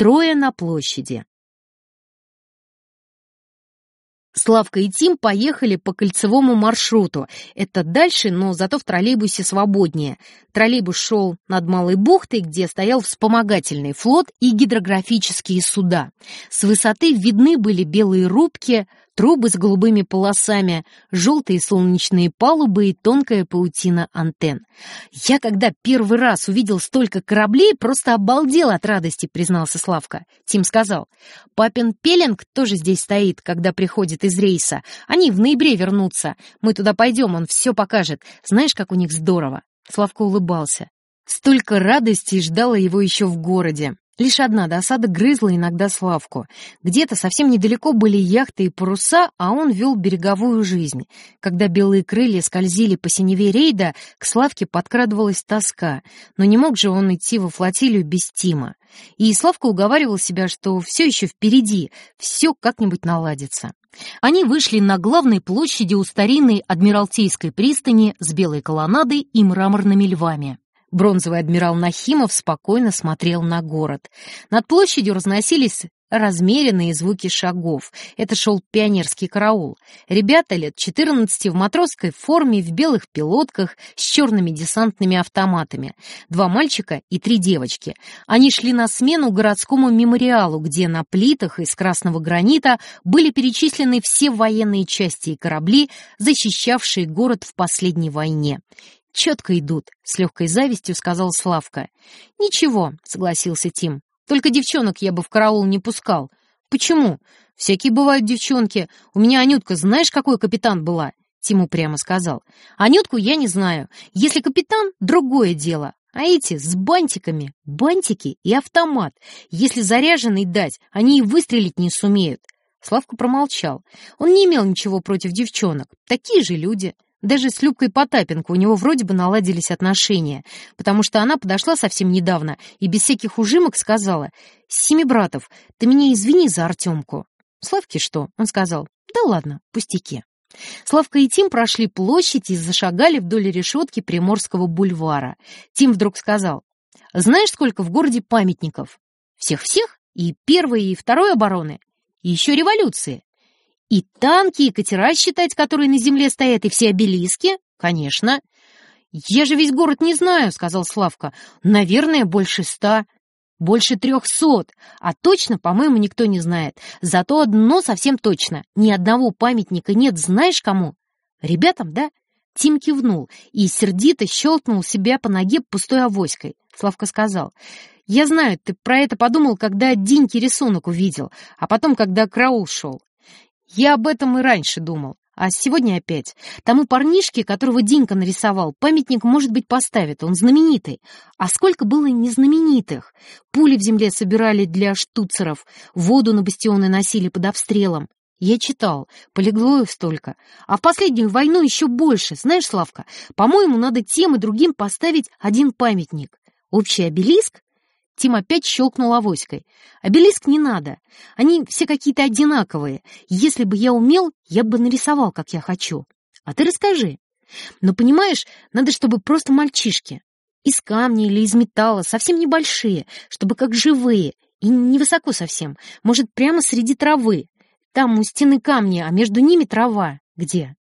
Трое на площади. Славка и Тим поехали по кольцевому маршруту. Это дальше, но зато в троллейбусе свободнее. Троллейбус шел над Малой бухтой, где стоял вспомогательный флот и гидрографические суда. С высоты видны были белые рубки, трубы с голубыми полосами, желтые солнечные палубы и тонкая паутина антенн. «Я, когда первый раз увидел столько кораблей, просто обалдел от радости», — признался Славка. Тим сказал, «Папин Пеленг тоже здесь стоит, когда приходит из рейса. Они в ноябре вернутся. Мы туда пойдем, он все покажет. Знаешь, как у них здорово?» Славка улыбался. Столько радости ждало его еще в городе. Лишь одна досада грызла иногда Славку. Где-то совсем недалеко были яхты и паруса, а он вел береговую жизнь. Когда белые крылья скользили по синеве рейда, к Славке подкрадывалась тоска, но не мог же он идти во флотилию без Тима. И Славка уговаривал себя, что все еще впереди, все как-нибудь наладится. Они вышли на главной площади у старинной Адмиралтейской пристани с белой колоннадой и мраморными львами. Бронзовый адмирал Нахимов спокойно смотрел на город. Над площадью разносились размеренные звуки шагов. Это шел пионерский караул. Ребята лет 14 в матросской форме, в белых пилотках, с черными десантными автоматами. Два мальчика и три девочки. Они шли на смену городскому мемориалу, где на плитах из красного гранита были перечислены все военные части и корабли, защищавшие город в последней войне. «Четко идут», — с легкой завистью сказал Славка. «Ничего», — согласился Тим. «Только девчонок я бы в караул не пускал». «Почему? Всякие бывают девчонки. У меня Анютка, знаешь, какой капитан была?» Тиму прямо сказал. «Анютку я не знаю. Если капитан, другое дело. А эти с бантиками, бантики и автомат. Если заряженный дать, они и выстрелить не сумеют». Славка промолчал. Он не имел ничего против девчонок. Такие же люди. Даже с Любкой Потапенко у него вроде бы наладились отношения, потому что она подошла совсем недавно и без всяких ужимок сказала «Семибратов, ты меня извини за Артемку». «Славке что?» — он сказал «Да ладно, пустяки». Славка и Тим прошли площадь и зашагали вдоль решетки Приморского бульвара. Тим вдруг сказал «Знаешь, сколько в городе памятников? Всех-всех? И первой, и второй обороны? И еще революции. И танки, и катера считать, которые на земле стоят, и все обелиски? Конечно. Я же весь город не знаю, сказал Славка. Наверное, больше ста. Больше трехсот. А точно, по-моему, никто не знает. Зато одно совсем точно. Ни одного памятника нет, знаешь кому? Ребятам, да? Тим кивнул и сердито щелкнул себя по ноге пустой авоськой. Славка сказал, «Я знаю, ты про это подумал, когда Диньки рисунок увидел, а потом, когда Краул шел. Я об этом и раньше думал. А сегодня опять. Тому парнишке, которого Динка нарисовал, памятник, может быть, поставит. Он знаменитый. А сколько было незнаменитых? Пули в земле собирали для штуцеров, воду на бастионы носили под обстрелом. Я читал, полегло их столько. А в последнюю войну еще больше. Знаешь, Славка, по-моему, надо тем и другим поставить один памятник. Общий обелиск Тим опять щелкнул авоськой. «Обелиск не надо. Они все какие-то одинаковые. Если бы я умел, я бы нарисовал, как я хочу. А ты расскажи. Но, понимаешь, надо, чтобы просто мальчишки. Из камня или из металла, совсем небольшие, чтобы как живые. И невысоко совсем. Может, прямо среди травы. Там у стены камни, а между ними трава. Где?»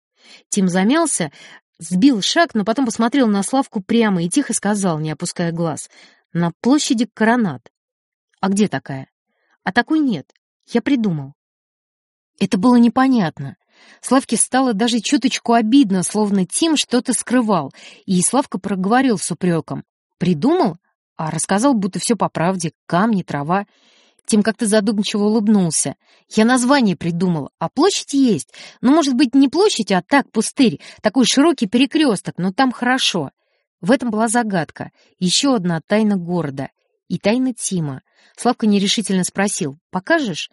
Тим замялся, сбил шаг, но потом посмотрел на Славку прямо и тихо сказал, не опуская глаз. На площади Коронат. А где такая? А такой нет. Я придумал. Это было непонятно. Славке стало даже чуточку обидно, словно Тим что-то скрывал, и Славка проговорил с упреком. «Придумал?» А рассказал, будто все по правде, камни, трава. Тим как-то задумчиво улыбнулся. «Я название придумал, а площадь есть. Ну, может быть, не площадь, а так, пустырь, такой широкий перекресток, но там хорошо. В этом была загадка, еще одна тайна города и тайна Тима. Славка нерешительно спросил, «Покажешь?»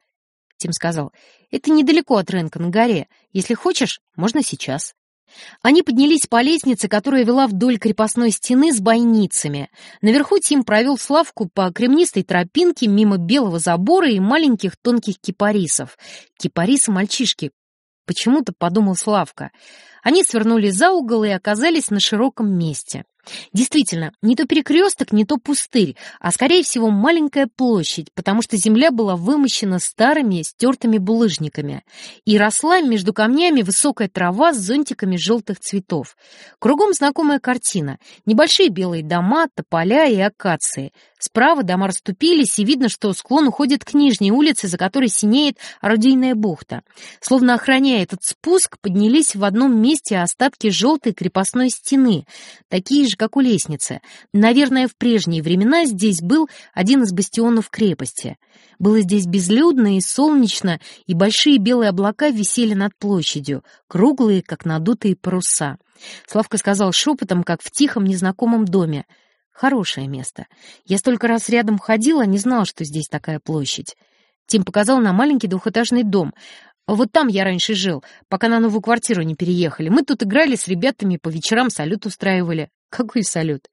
Тим сказал, «Это недалеко от рынка на горе. Если хочешь, можно сейчас». Они поднялись по лестнице, которая вела вдоль крепостной стены с бойницами. Наверху Тим провел Славку по кремнистой тропинке мимо белого забора и маленьких тонких кипарисов. Кипарисы-мальчишки. Почему-то подумал Славка. Они свернули за угол и оказались на широком месте. Действительно, не то перекресток, не то пустырь, а, скорее всего, маленькая площадь, потому что земля была вымощена старыми стертыми булыжниками, и росла между камнями высокая трава с зонтиками желтых цветов. Кругом знакомая картина. Небольшие белые дома, тополя и акации. Справа дома расступились, и видно, что склон уходит к нижней улице, за которой синеет орудийная бухта. Словно охраняя этот спуск, поднялись в одном месте остатки желтой крепостной стены, такие же, как у лестницы. Наверное, в прежние времена здесь был один из бастионов крепости. Было здесь безлюдно и солнечно, и большие белые облака висели над площадью, круглые, как надутые паруса. Славка сказал шепотом, как в тихом незнакомом доме — Хорошее место. Я столько раз рядом ходила, не знала, что здесь такая площадь. Тим показал на маленький двухэтажный дом. Вот там я раньше жил, пока на новую квартиру не переехали. Мы тут играли с ребятами, по вечерам салют устраивали. Какой салют?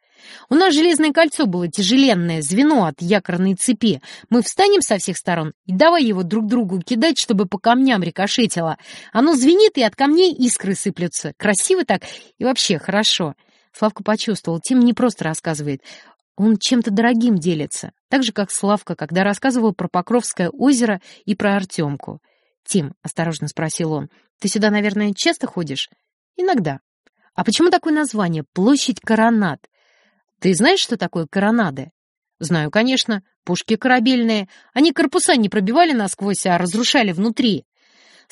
У нас железное кольцо было тяжеленное, звено от якорной цепи. Мы встанем со всех сторон и давай его друг другу кидать, чтобы по камням рикошетило. Оно звенит, и от камней искры сыплются. Красиво так и вообще хорошо. Славка почувствовал, Тим не просто рассказывает, он чем-то дорогим делится, так же, как Славка, когда рассказывал про Покровское озеро и про Артемку. «Тим», — осторожно спросил он, — «ты сюда, наверное, часто ходишь?» «Иногда». «А почему такое название? Площадь Коронад?» «Ты знаешь, что такое коронады?» «Знаю, конечно. Пушки корабельные. Они корпуса не пробивали насквозь, а разрушали внутри.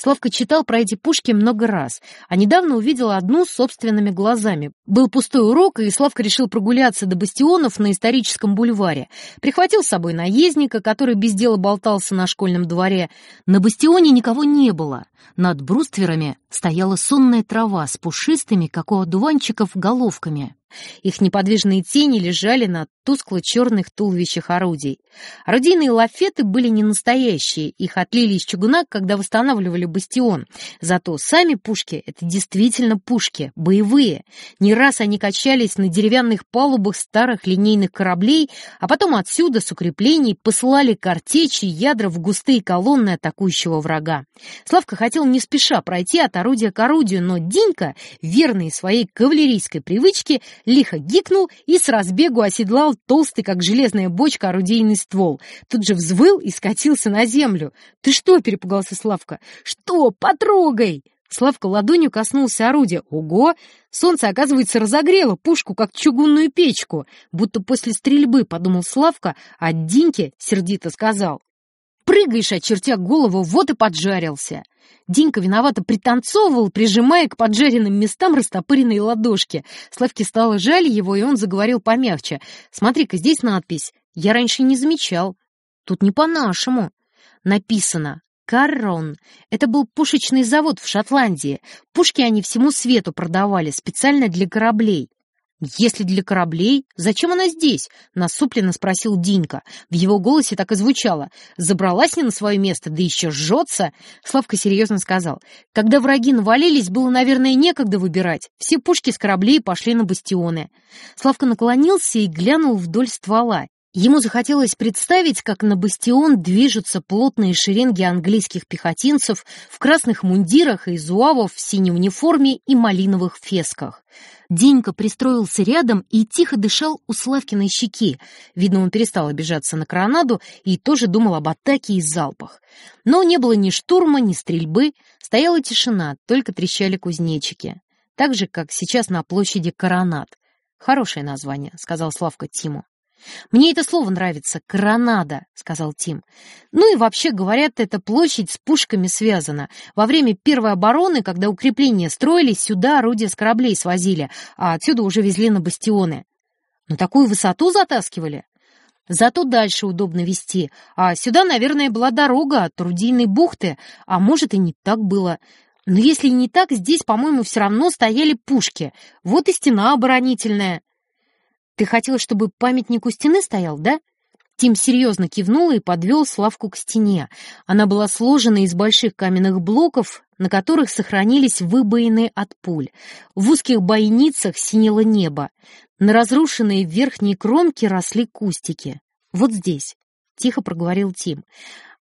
Славка читал про эти пушки много раз, а недавно увидел одну собственными глазами. Был пустой урок, и Славка решил прогуляться до бастионов на историческом бульваре. Прихватил с собой наездника, который без дела болтался на школьном дворе. На бастионе никого не было. Над брустверами стояла сонная трава с пушистыми, как у одуванчиков, головками. Их неподвижные тени лежали на тускло-черных туловищах орудий. Орудийные лафеты были не настоящие, их отлили из чугуна, когда восстанавливали бастион. Зато сами пушки — это действительно пушки, боевые. Не раз они качались на деревянных палубах старых линейных кораблей, а потом отсюда, с укреплений, посылали картечи и ядра в густые колонны атакующего врага. Славка хотел не спеша пройти от орудия к орудию, но Динька, верный своей кавалерийской привычке, лихо гикнул и с разбегу оседлал толстый, как железная бочка, орудийный ствол. Тут же взвыл и скатился на землю. «Ты что?» — перепугался Славка. «Что? Потрогай!» Славка ладонью коснулся орудия. Ого! Солнце, оказывается, разогрело пушку, как чугунную печку. Будто после стрельбы, подумал Славка, а Диньке сердито сказал. «Прыгаешь, очертя голову, вот и поджарился!» Динка виновато пританцовывал, прижимая к поджаренным местам растопыренные ладошки. Славке стало жаль его, и он заговорил помягче. «Смотри-ка, здесь надпись. Я раньше не замечал. Тут не по-нашему. Написано «Каррон». Это был пушечный завод в Шотландии. Пушки они всему свету продавали, специально для кораблей. «Если для кораблей, зачем она здесь?» — насупленно спросил Динька. В его голосе так и звучало. «Забралась не на свое место, да еще жжется!» Славка серьезно сказал. «Когда враги навалились, было, наверное, некогда выбирать. Все пушки с кораблей пошли на бастионы». Славка наклонился и глянул вдоль ствола. Ему захотелось представить, как на бастион движутся плотные шеренги английских пехотинцев в красных мундирах и зуавов в синей униформе и малиновых фесках. Денька пристроился рядом и тихо дышал у Славкиной щеки. Видно, он перестал обижаться на коронаду и тоже думал об атаке и залпах. Но не было ни штурма, ни стрельбы, стояла тишина, только трещали кузнечики. Так же, как сейчас на площади Коронад. «Хорошее название», — сказал Славка Тиму. «Мне это слово нравится, коронада», — сказал Тим. «Ну и вообще, говорят, эта площадь с пушками связана. Во время первой обороны, когда укрепления строились, сюда орудия с кораблей свозили, а отсюда уже везли на бастионы. На такую высоту затаскивали?» Зато дальше удобно вести, а сюда, наверное, была дорога от Рудийной бухты, а может и не так было. Но если не так, здесь, по-моему, все равно стояли пушки. Вот и стена оборонительная. «Ты хотел, чтобы памятник у стены стоял, да?» Тим серьезно кивнул и подвел Славку к стене. Она была сложена из больших каменных блоков, на которых сохранились выбоины от пуль. В узких бойницах синело небо. На разрушенной верхней кромке росли кустики. «Вот здесь», — тихо проговорил Тим.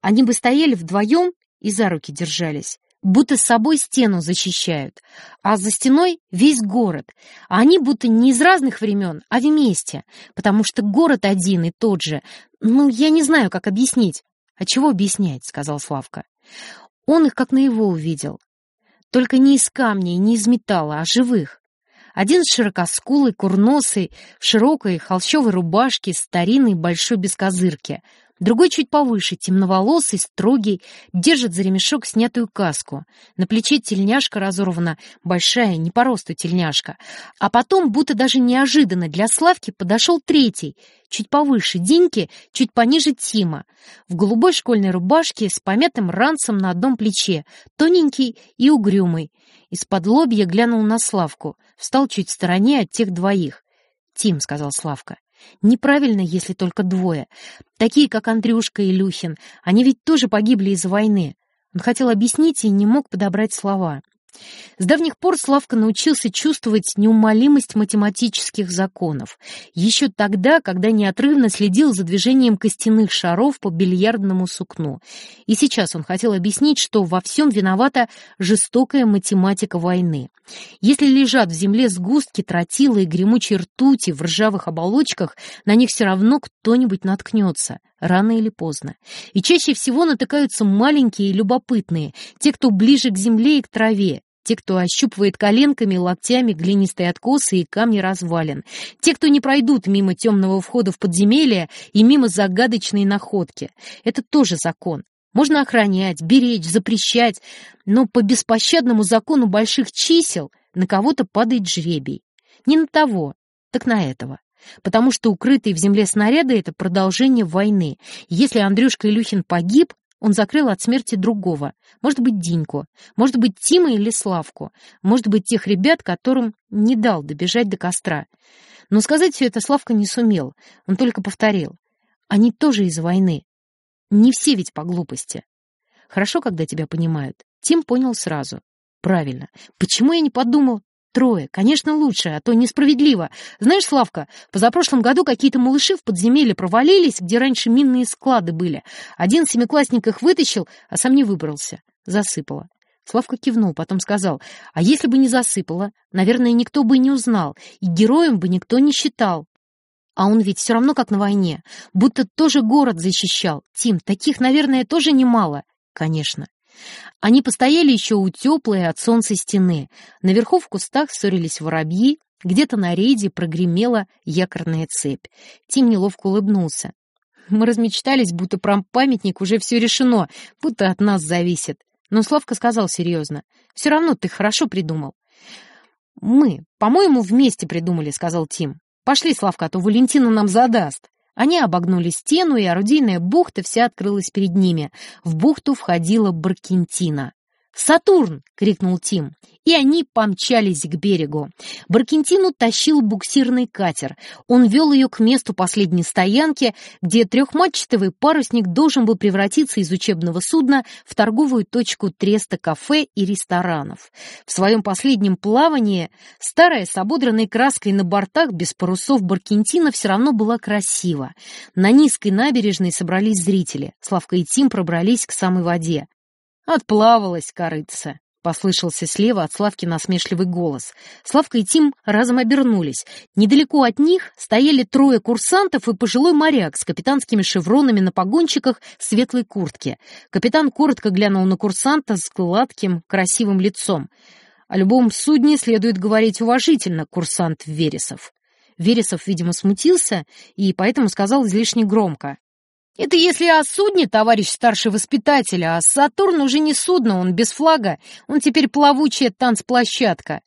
«Они бы стояли вдвоем и за руки держались. Будто с собой стену защищают, а за стеной весь город. А они будто не из разных времен, а вместе, потому что город один и тот же. Ну, я не знаю, как объяснить. «А чего объяснять?» — сказал Славка. Он их как на его увидел. Только не из камней, не из металла, а живых. Один широкоскулый, курносый, в широкой холщовой рубашке, старинной большой бескозырке, Другой чуть повыше, темноволосый, строгий, держит за ремешок снятую каску. На плече тельняшка разорвана, большая, не по росту тельняшка. А потом, будто даже неожиданно для Славки, подошел третий, чуть повыше Диньки, чуть пониже Тима. В голубой школьной рубашке с помятым ранцем на одном плече, тоненький и угрюмый. Из-под лобья глянул на Славку, встал чуть в стороне от тех двоих. «Тим», — сказал Славка, Неправильно, если только двое. Такие, как Андрюшка и Люхин. Они ведь тоже погибли из-за войны. Он хотел объяснить и не мог подобрать слова. С давних пор Славка научился чувствовать неумолимость математических законов. Еще тогда, когда неотрывно следил за движением костяных шаров по бильярдному сукну. И сейчас он хотел объяснить, что во всем виновата жестокая математика войны. Если лежат в земле сгустки тротила и гремучей ртути в ржавых оболочках, на них все равно кто-нибудь наткнется, рано или поздно. И чаще всего натыкаются маленькие и любопытные, те, кто ближе к земле и к траве, те, кто ощупывает коленками, локтями глинистые откосы и камни развалин, те, кто не пройдут мимо темного входа в подземелье и мимо загадочной находки. Это тоже закон. Можно охранять, беречь, запрещать, но по беспощадному закону больших чисел на кого-то падает жребий. Не на того, так на этого. Потому что укрытые в земле снаряды — это продолжение войны. Если Андрюшка Илюхин погиб, он закрыл от смерти другого. Может быть, Диньку, может быть, Тима или Славку, может быть, тех ребят, которым не дал добежать до костра. Но сказать все это Славка не сумел, он только повторил. Они тоже из войны. Не все ведь по глупости. Хорошо, когда тебя понимают. Тим понял сразу. Правильно. Почему я не подумал? Трое. Конечно, лучше, а то несправедливо. Знаешь, Славка, позапрошлом году какие-то малыши в подземелье провалились, где раньше минные склады были. Один семиклассник их вытащил, а сам не выбрался. Засыпало. Славка кивнул, потом сказал, а если бы не засыпало, наверное, никто бы не узнал, и героем бы никто не считал. А он ведь все равно как на войне, будто тоже город защищал. Тим, таких, наверное, тоже немало. Конечно. Они постояли еще у теплой от солнца стены. Наверху в кустах ссорились воробьи, где-то на рейде прогремела якорная цепь. Тим неловко улыбнулся. Мы размечтались, будто про памятник уже все решено, будто от нас зависит. Но Славка сказал серьезно. «Все равно ты хорошо придумал». «Мы, по-моему, вместе придумали», — сказал Тим. «Пошли, Славка, а то Валентина нам задаст». Они обогнули стену, и орудийная бухта вся открылась перед ними. В бухту входила Баркентина. «Сатурн!» — крикнул Тим. И они помчались к берегу. Баркентину тащил буксирный катер. Он вел ее к месту последней стоянки, где трехматчатовый парусник должен был превратиться из учебного судна в торговую точку треста кафе и ресторанов. В своем последнем плавании старая с ободранной краской на бортах без парусов Баркентина все равно была красива. На низкой набережной собрались зрители. Славка и Тим пробрались к самой воде. «Отплавалась, корыца!» — послышался слева от Славки насмешливый голос. Славка и Тим разом обернулись. Недалеко от них стояли трое курсантов и пожилой моряк с капитанскими шевронами на погончиках светлой куртки. Капитан коротко глянул на курсанта с гладким, красивым лицом. О любом судне следует говорить уважительно, курсант Вересов. Вересов, видимо, смутился и поэтому сказал излишне громко. Это если о судне, товарищ старший воспитатель, а Сатурн уже не судно, он без флага, он теперь плавучая танцплощадка.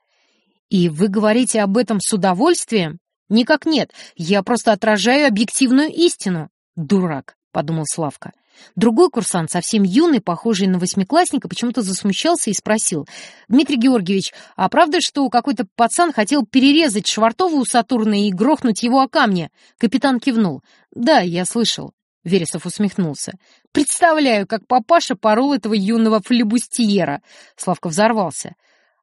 И вы говорите об этом с удовольствием? Никак нет, я просто отражаю объективную истину. Дурак, подумал Славка. Другой курсант, совсем юный, похожий на восьмиклассника, почему-то засмущался и спросил. «Дмитрий Георгиевич, а правда, что какой-то пацан хотел перерезать Швартову у Сатурна и грохнуть его о камни?» Капитан кивнул. «Да, я слышал». Вересов усмехнулся. «Представляю, как папаша порол этого юного флебустьера!» Славка взорвался.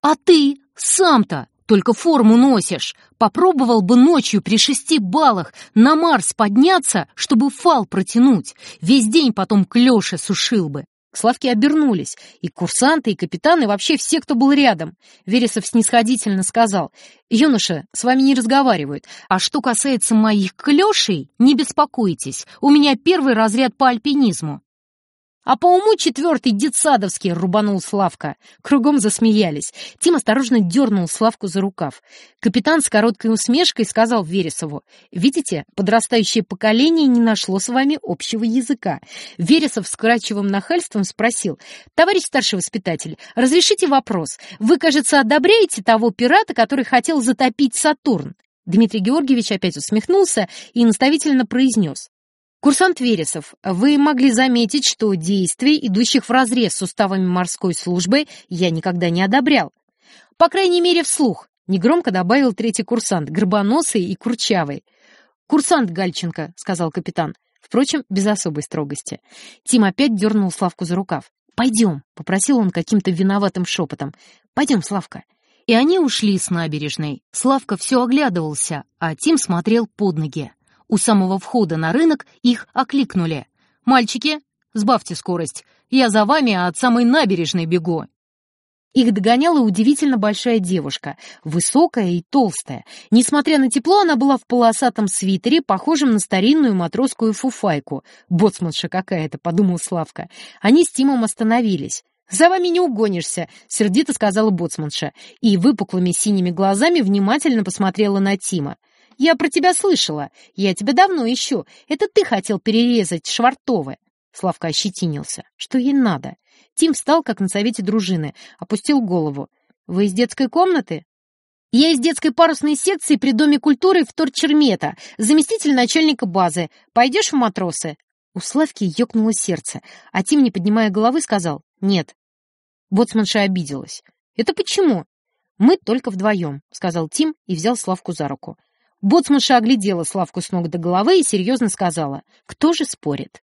«А ты сам-то только форму носишь. Попробовал бы ночью при шести баллах на Марс подняться, чтобы фал протянуть. Весь день потом клёши сушил бы. К Славке обернулись. И курсанты, и капитаны, и вообще все, кто был рядом. Вересов снисходительно сказал. «Юноша, с вами не разговаривают. А что касается моих клёшей, не беспокойтесь. У меня первый разряд по альпинизму. А по уму четвертый детсадовский рубанул Славка. Кругом засмеялись. Тим осторожно дернул Славку за рукав. Капитан с короткой усмешкой сказал Вересову. «Видите, подрастающее поколение не нашло с вами общего языка». Вересов с крачевым нахальством спросил. «Товарищ старший воспитатель, разрешите вопрос. Вы, кажется, одобряете того пирата, который хотел затопить Сатурн?» Дмитрий Георгиевич опять усмехнулся и наставительно произнес. Курсант Вересов, вы могли заметить, что действий, идущих вразрез с уставами морской службы, я никогда не одобрял. По крайней мере, вслух, негромко добавил третий курсант, горбоносый и курчавый. «Курсант Гальченко», — сказал капитан, впрочем, без особой строгости. Тим опять дернул Славку за рукав. «Пойдем», — попросил он каким-то виноватым шепотом. «Пойдем, Славка». И они ушли с набережной. Славка все оглядывался, а Тим смотрел под ноги. У самого входа на рынок их окликнули. «Мальчики, сбавьте скорость. Я за вами от самой набережной бегу». Их догоняла удивительно большая девушка, высокая и толстая. Несмотря на тепло, она была в полосатом свитере, похожем на старинную матросскую фуфайку. «Боцманша какая-то», — подумал Славка. Они с Тимом остановились. «За вами не угонишься», — сердито сказала боцманша, и выпуклыми синими глазами внимательно посмотрела на Тима. «Я про тебя слышала. Я тебя давно ищу. Это ты хотел перерезать Швартовы». Славка ощетинился. Что ей надо? Тим встал, как на совете дружины, опустил голову. «Вы из детской комнаты?» «Я из детской парусной секции при Доме культуры в Торчермета, заместитель начальника базы. Пойдешь в матросы?» У Славки ёкнуло сердце, а Тим, не поднимая головы, сказал «нет». Боцманша обиделась. «Это почему?» «Мы только вдвоем», — сказал Тим и взял Славку за руку. Боцманша оглядела Славку с ног до головы и серьезно сказала, «Кто же спорит?»